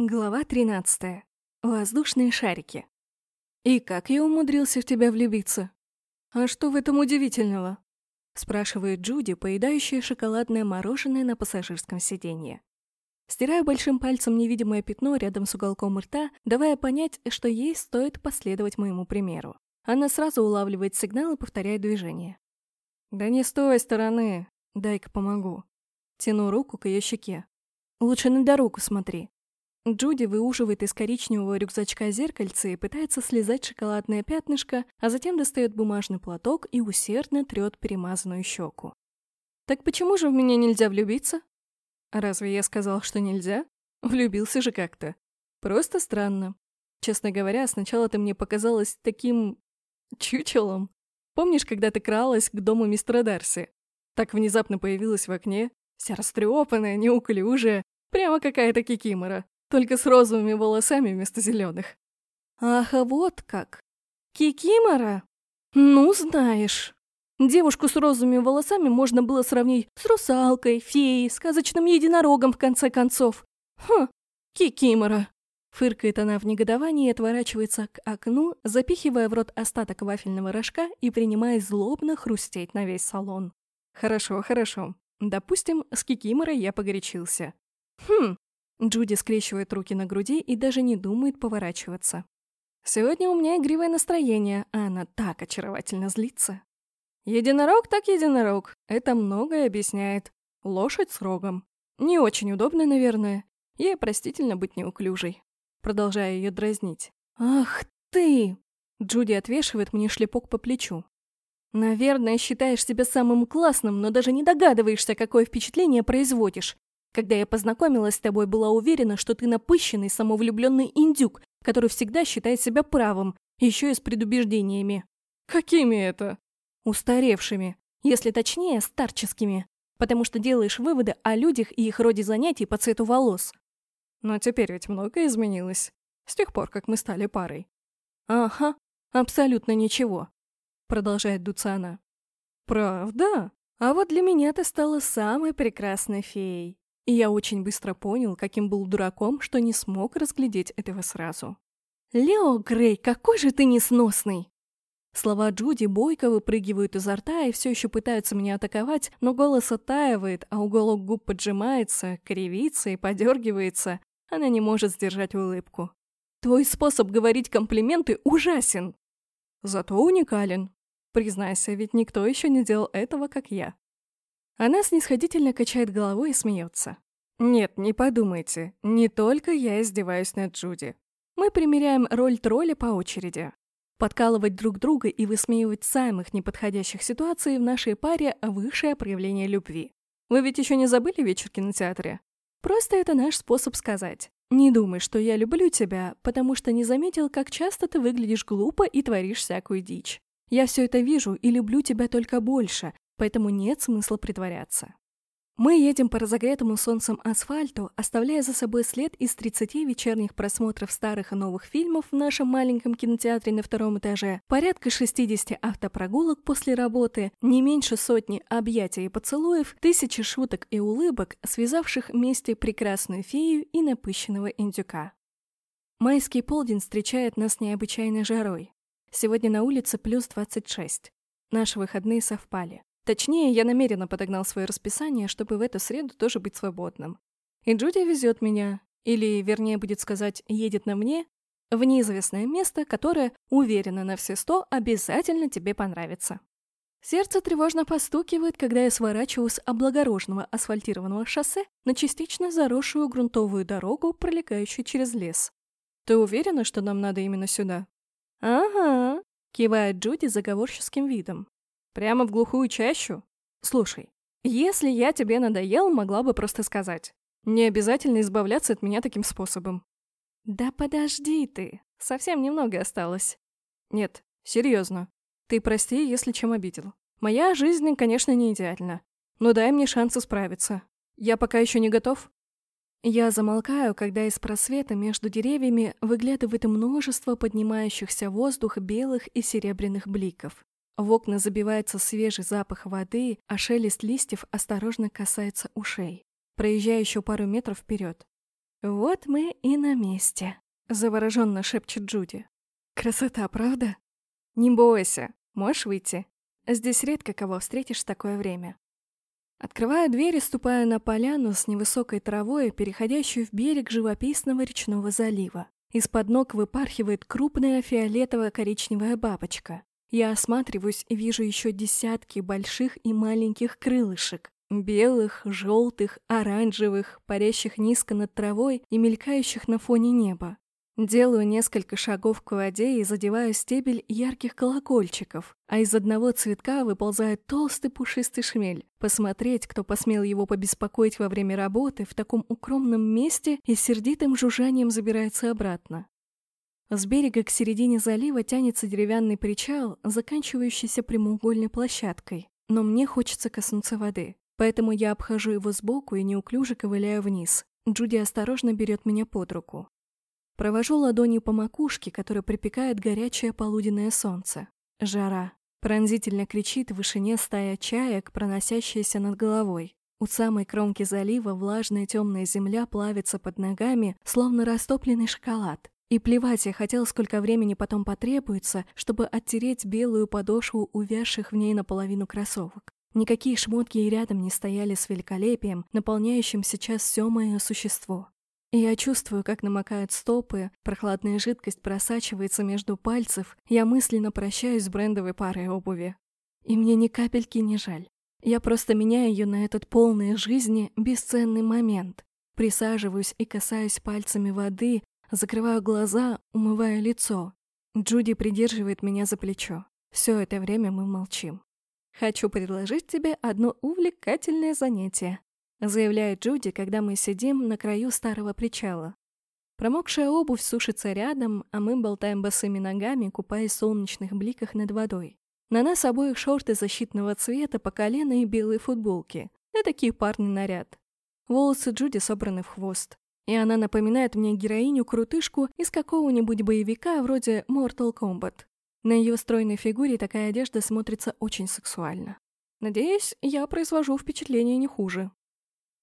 Глава 13. Воздушные шарики. «И как я умудрился в тебя влюбиться?» «А что в этом удивительного?» спрашивает Джуди, поедающая шоколадное мороженое на пассажирском сиденье. Стираю большим пальцем невидимое пятно рядом с уголком рта, давая понять, что ей стоит последовать моему примеру. Она сразу улавливает сигнал и повторяет движение. «Да не с той стороны. Дай-ка помогу». Тяну руку к ее щеке. «Лучше на дорогу смотри». Джуди выуживает из коричневого рюкзачка зеркальце и пытается слезать шоколадное пятнышко, а затем достает бумажный платок и усердно трет перемазанную щеку. «Так почему же в меня нельзя влюбиться?» «Разве я сказал, что нельзя? Влюбился же как-то. Просто странно. Честно говоря, сначала ты мне показалась таким... чучелом. Помнишь, когда ты кралась к дому мистера Дарси? Так внезапно появилась в окне, вся растрепанная, неуклюжая, прямо какая-то кикимора только с розовыми волосами вместо зеленых. Ах, а вот как. Кикимора? Ну, знаешь. Девушку с розовыми волосами можно было сравнить с русалкой, феей, сказочным единорогом, в конце концов. Хм, кикимора. Фыркает она в негодовании и отворачивается к окну, запихивая в рот остаток вафельного рожка и принимая злобно хрустеть на весь салон. Хорошо, хорошо. Допустим, с Кикиморой я погорячился. Хм, Джуди скрещивает руки на груди и даже не думает поворачиваться. Сегодня у меня игривое настроение, а она так очаровательно злится. Единорог так единорог. Это многое объясняет. Лошадь с рогом. Не очень удобно, наверное. Ей простительно быть неуклюжей. Продолжая ее дразнить. «Ах ты!» Джуди отвешивает мне шлепок по плечу. «Наверное, считаешь себя самым классным, но даже не догадываешься, какое впечатление производишь. Когда я познакомилась с тобой, была уверена, что ты напыщенный, самовлюбленный индюк, который всегда считает себя правым, еще и с предубеждениями. Какими это? Устаревшими. Если точнее, старческими. Потому что делаешь выводы о людях и их роде занятий по цвету волос. Но теперь ведь многое изменилось. С тех пор, как мы стали парой. Ага, абсолютно ничего. Продолжает дуться она. Правда? А вот для меня ты стала самой прекрасной феей. И я очень быстро понял, каким был дураком, что не смог разглядеть этого сразу. «Лео Грей, какой же ты несносный!» Слова Джуди бойко выпрыгивают изо рта и все еще пытаются меня атаковать, но голос оттаивает, а уголок губ поджимается, кривится и подергивается. Она не может сдержать улыбку. «Твой способ говорить комплименты ужасен!» «Зато уникален. Признайся, ведь никто еще не делал этого, как я». Она снисходительно качает головой и смеется. Нет, не подумайте, не только я издеваюсь над Джуди. Мы примеряем роль тролля по очереди. Подкалывать друг друга и высмеивать самых неподходящих ситуаций в нашей паре – высшее проявление любви. Вы ведь еще не забыли вечер в кинотеатре? Просто это наш способ сказать. Не думай, что я люблю тебя, потому что не заметил, как часто ты выглядишь глупо и творишь всякую дичь. Я все это вижу и люблю тебя только больше, поэтому нет смысла притворяться. Мы едем по разогретому солнцем асфальту, оставляя за собой след из 30 вечерних просмотров старых и новых фильмов в нашем маленьком кинотеатре на втором этаже, порядка 60 автопрогулок после работы, не меньше сотни объятий и поцелуев, тысячи шуток и улыбок, связавших вместе прекрасную фею и напыщенного индюка. Майский полдень встречает нас необычайной жарой. Сегодня на улице плюс 26. Наши выходные совпали. Точнее, я намеренно подогнал свое расписание, чтобы в эту среду тоже быть свободным. И Джуди везет меня, или, вернее, будет сказать, едет на мне, в неизвестное место, которое, уверенно на все сто, обязательно тебе понравится. Сердце тревожно постукивает, когда я сворачиваю с облагороженного асфальтированного шоссе на частично заросшую грунтовую дорогу, пролегающую через лес. «Ты уверена, что нам надо именно сюда?» «Ага», — кивает Джуди заговорческим видом. Прямо в глухую чащу? Слушай, если я тебе надоел, могла бы просто сказать. Не обязательно избавляться от меня таким способом. Да подожди ты, совсем немного осталось. Нет, серьезно. Ты прости, если чем обидел. Моя жизнь, конечно, не идеальна. Но дай мне шанс справиться. Я пока еще не готов. Я замолкаю, когда из просвета между деревьями выглядывает множество поднимающихся в воздух белых и серебряных бликов. В окна забивается свежий запах воды, а шелест листьев осторожно касается ушей. Проезжаю еще пару метров вперед. Вот мы и на месте, завороженно шепчет Джуди. Красота, правда? Не бойся, можешь выйти. Здесь редко кого встретишь в такое время. Открываю дверь и ступаю на поляну с невысокой травой, переходящую в берег живописного речного залива. Из-под ног выпархивает крупная фиолетово-коричневая бабочка. Я осматриваюсь и вижу еще десятки больших и маленьких крылышек. Белых, желтых, оранжевых, парящих низко над травой и мелькающих на фоне неба. Делаю несколько шагов к воде и задеваю стебель ярких колокольчиков, а из одного цветка выползает толстый пушистый шмель. Посмотреть, кто посмел его побеспокоить во время работы в таком укромном месте и сердитым жужжанием забирается обратно. С берега к середине залива тянется деревянный причал, заканчивающийся прямоугольной площадкой, но мне хочется коснуться воды, поэтому я обхожу его сбоку и неуклюже ковыляю вниз. Джуди осторожно берет меня под руку. Провожу ладонью по макушке, которая припекает горячее полуденное солнце. Жара. Пронзительно кричит в вышине стая чаек, проносящаяся над головой. У самой кромки залива влажная темная земля плавится под ногами, словно растопленный шоколад. И плевать я хотел, сколько времени потом потребуется, чтобы оттереть белую подошву увязших в ней наполовину кроссовок. Никакие шмотки и рядом не стояли с великолепием, наполняющим сейчас все мое существо. Я чувствую, как намокают стопы, прохладная жидкость просачивается между пальцев, я мысленно прощаюсь с брендовой парой обуви. И мне ни капельки не жаль. Я просто меняю ее на этот полный жизни бесценный момент. Присаживаюсь и касаюсь пальцами воды, закрываю глаза, умываю лицо. Джуди придерживает меня за плечо. Все это время мы молчим. Хочу предложить тебе одно увлекательное занятие заявляет Джуди, когда мы сидим на краю старого причала. Промокшая обувь сушится рядом, а мы болтаем босыми ногами, купаясь в солнечных бликах над водой. На нас обоих шорты защитного цвета по колено и белые футболки. такие парни наряд. Волосы Джуди собраны в хвост. И она напоминает мне героиню-крутышку из какого-нибудь боевика вроде Mortal Kombat. На ее стройной фигуре такая одежда смотрится очень сексуально. Надеюсь, я произвожу впечатление не хуже.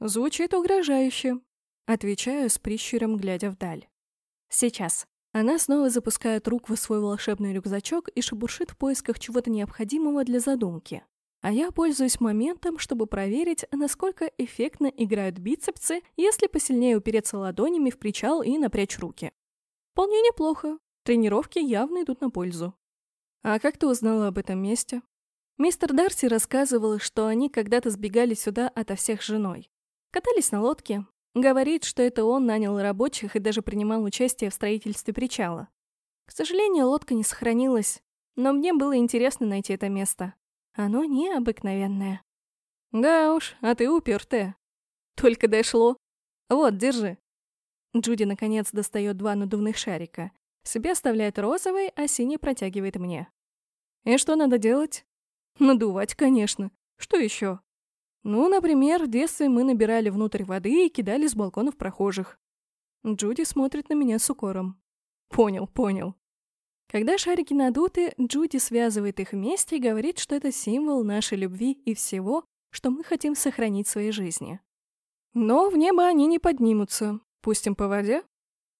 Звучит угрожающе. Отвечаю с прищуром, глядя вдаль. Сейчас. Она снова запускает руку в свой волшебный рюкзачок и шебуршит в поисках чего-то необходимого для задумки. А я пользуюсь моментом, чтобы проверить, насколько эффектно играют бицепсы, если посильнее упереться ладонями в причал и напрячь руки. Вполне неплохо. Тренировки явно идут на пользу. А как ты узнала об этом месте? Мистер Дарси рассказывал, что они когда-то сбегали сюда ото всех с женой. Катались на лодке. Говорит, что это он нанял рабочих и даже принимал участие в строительстве причала. К сожалению, лодка не сохранилась, но мне было интересно найти это место. Оно необыкновенное. Да уж, а ты упертая. Только дошло. Вот, держи. Джуди наконец достает два надувных шарика. Себе оставляет розовый, а синий протягивает мне. И что надо делать? Надувать, конечно. Что еще? Ну, например, в детстве мы набирали внутрь воды и кидали с балконов прохожих. Джуди смотрит на меня с укором. Понял, понял. Когда шарики надуты, Джуди связывает их вместе и говорит, что это символ нашей любви и всего, что мы хотим сохранить в своей жизни. Но в небо они не поднимутся. Пустим по воде.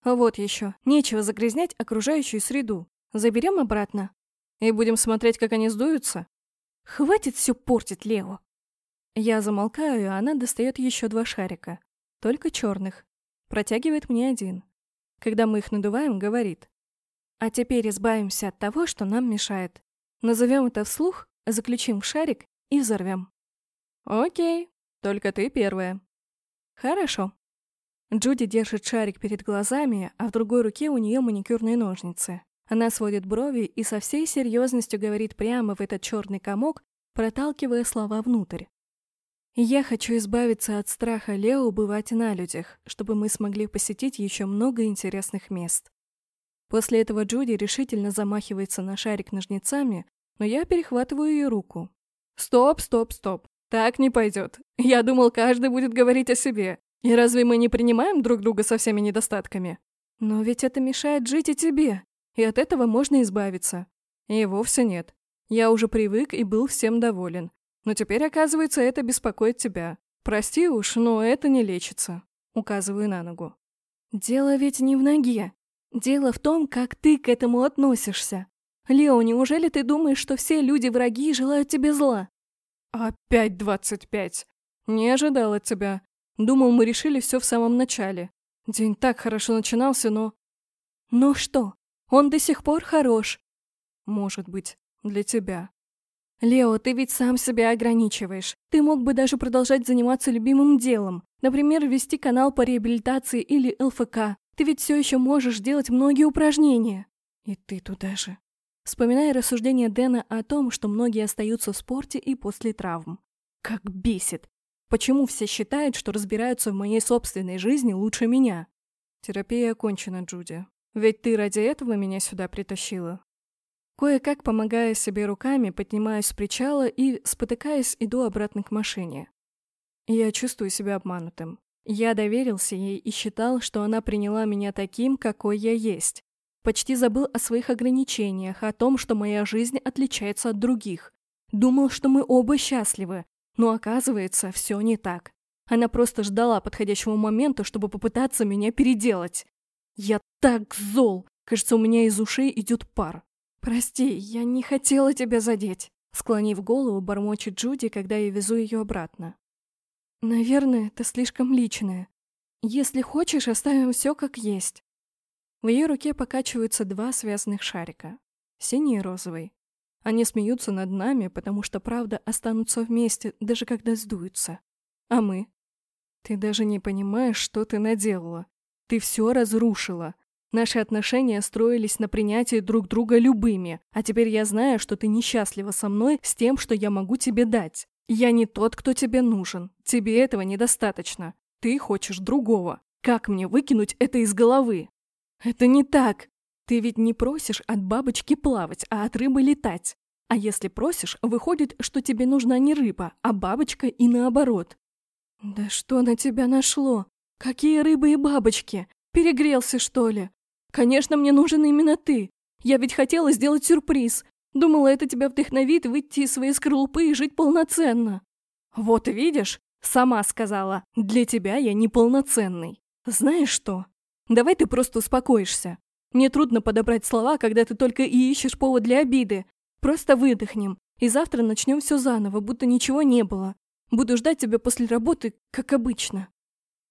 А вот еще. Нечего загрязнять окружающую среду. Заберем обратно. И будем смотреть, как они сдуются. Хватит все портить, Лео. Я замолкаю, а она достает еще два шарика. Только черных. Протягивает мне один. Когда мы их надуваем, говорит. А теперь избавимся от того, что нам мешает. Назовем это вслух, заключим в шарик и взорвем. Окей, только ты первая. Хорошо. Джуди держит шарик перед глазами, а в другой руке у нее маникюрные ножницы. Она сводит брови и со всей серьезностью говорит прямо в этот черный комок, проталкивая слова внутрь. Я хочу избавиться от страха Лео бывать на людях, чтобы мы смогли посетить еще много интересных мест. После этого Джуди решительно замахивается на шарик ножницами, но я перехватываю ее руку. «Стоп, стоп, стоп. Так не пойдет. Я думал, каждый будет говорить о себе. И разве мы не принимаем друг друга со всеми недостатками? Но ведь это мешает жить и тебе, и от этого можно избавиться. И вовсе нет. Я уже привык и был всем доволен. Но теперь, оказывается, это беспокоит тебя. Прости уж, но это не лечится. Указываю на ногу. Дело ведь не в ноге. Дело в том, как ты к этому относишься. Лео, неужели ты думаешь, что все люди враги и желают тебе зла? Опять двадцать пять. Не ожидал от тебя. Думал, мы решили все в самом начале. День так хорошо начинался, но... Ну что, он до сих пор хорош. Может быть, для тебя. Лео, ты ведь сам себя ограничиваешь. Ты мог бы даже продолжать заниматься любимым делом. Например, вести канал по реабилитации или ЛФК. Ты ведь все еще можешь делать многие упражнения. И ты туда же. Вспоминая рассуждения Дэна о том, что многие остаются в спорте и после травм. Как бесит. Почему все считают, что разбираются в моей собственной жизни лучше меня? Терапия окончена, Джуди. Ведь ты ради этого меня сюда притащила. Кое-как, помогая себе руками, поднимаюсь с причала и, спотыкаясь, иду обратно к машине. Я чувствую себя обманутым. Я доверился ей и считал, что она приняла меня таким, какой я есть. Почти забыл о своих ограничениях, о том, что моя жизнь отличается от других. Думал, что мы оба счастливы, но оказывается, все не так. Она просто ждала подходящего момента, чтобы попытаться меня переделать. Я так зол! Кажется, у меня из ушей идет пар. «Прости, я не хотела тебя задеть», — склонив голову, бормочет Джуди, когда я везу ее обратно. «Наверное, это слишком личное. Если хочешь, оставим все как есть». В ее руке покачиваются два связанных шарика. Синий и розовый. Они смеются над нами, потому что, правда, останутся вместе, даже когда сдуются. А мы? Ты даже не понимаешь, что ты наделала. Ты все разрушила. Наши отношения строились на принятии друг друга любыми, а теперь я знаю, что ты несчастлива со мной с тем, что я могу тебе дать. Я не тот, кто тебе нужен. Тебе этого недостаточно. Ты хочешь другого. Как мне выкинуть это из головы? Это не так. Ты ведь не просишь от бабочки плавать, а от рыбы летать. А если просишь, выходит, что тебе нужна не рыба, а бабочка и наоборот. Да что на тебя нашло? Какие рыбы и бабочки? Перегрелся, что ли? Конечно, мне нужен именно ты. Я ведь хотела сделать сюрприз. Думала, это тебя вдохновит выйти из своей скорлупы и жить полноценно. Вот видишь, сама сказала, для тебя я неполноценный. Знаешь что? Давай ты просто успокоишься. Мне трудно подобрать слова, когда ты только и ищешь повод для обиды. Просто выдохнем, и завтра начнем все заново, будто ничего не было. Буду ждать тебя после работы, как обычно.